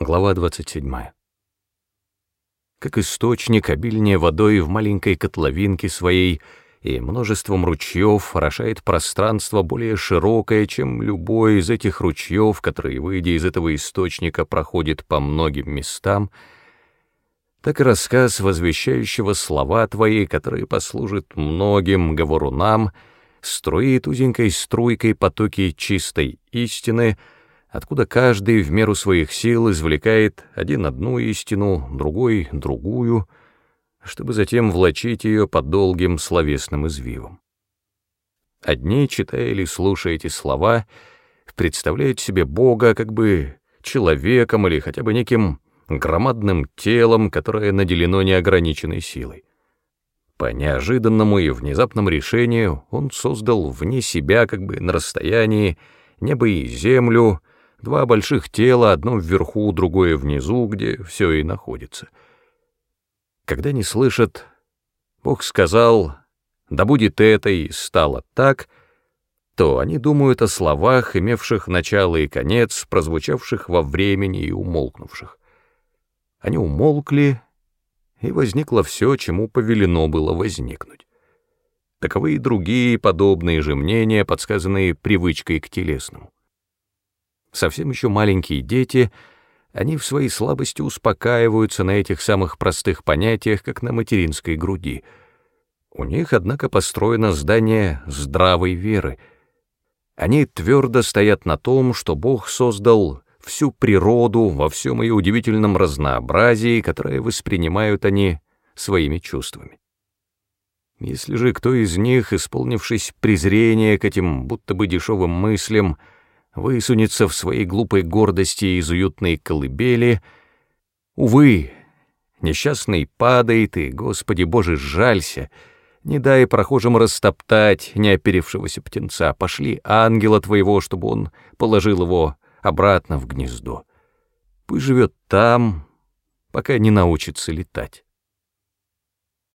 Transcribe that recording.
Глава 27. Как источник обильнее водой в маленькой котловинке своей и множеством ручьев орошает пространство более широкое, чем любой из этих ручьев, который, выйдя из этого источника, проходит по многим местам, так и рассказ возвещающего слова твои, которые послужат многим говорунам, струит узенькой струйкой потоки чистой истины — откуда каждый в меру своих сил извлекает один одну истину, другой — другую, чтобы затем влачить ее под долгим словесным извивом. Одни, читая или слушая эти слова, представляют себе Бога как бы человеком или хотя бы неким громадным телом, которое наделено неограниченной силой. По неожиданному и внезапному решению он создал вне себя, как бы на расстоянии, небо и землю — Два больших тела, одно вверху, другое внизу, где все и находится. Когда не слышат, Бог сказал, да будет это и стало так, то они думают о словах, имевших начало и конец, прозвучавших во времени и умолкнувших. Они умолкли, и возникло все, чему повелено было возникнуть. Таковы и другие подобные же мнения, подсказанные привычкой к телесному совсем еще маленькие дети, они в своей слабости успокаиваются на этих самых простых понятиях, как на материнской груди. У них, однако, построено здание здравой веры. Они твердо стоят на том, что Бог создал всю природу во всем ее удивительном разнообразии, которое воспринимают они своими чувствами. Если же кто из них, исполнившись презрения к этим будто бы дешевым мыслям, высунется в своей глупой гордости из уютной колыбели. Увы, несчастный падает, и, Господи Боже, жалься, не дай прохожим растоптать неоперившегося птенца, пошли ангела твоего, чтобы он положил его обратно в гнездо. Пусть живет там, пока не научится летать.